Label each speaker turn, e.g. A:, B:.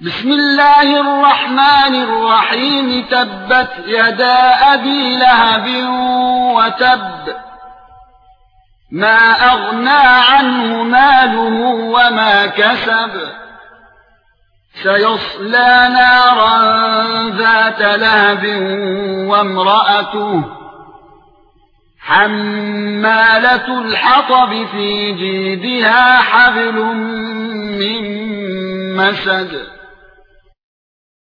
A: بسم الله الرحمن الرحيم تبت يدا أبي لهب وتب. ما أغنى عنه ماله وما كسب. سيصلى نارا ذات لهب وامرأته. حمالة الحطب في جيدها حبل من مسد.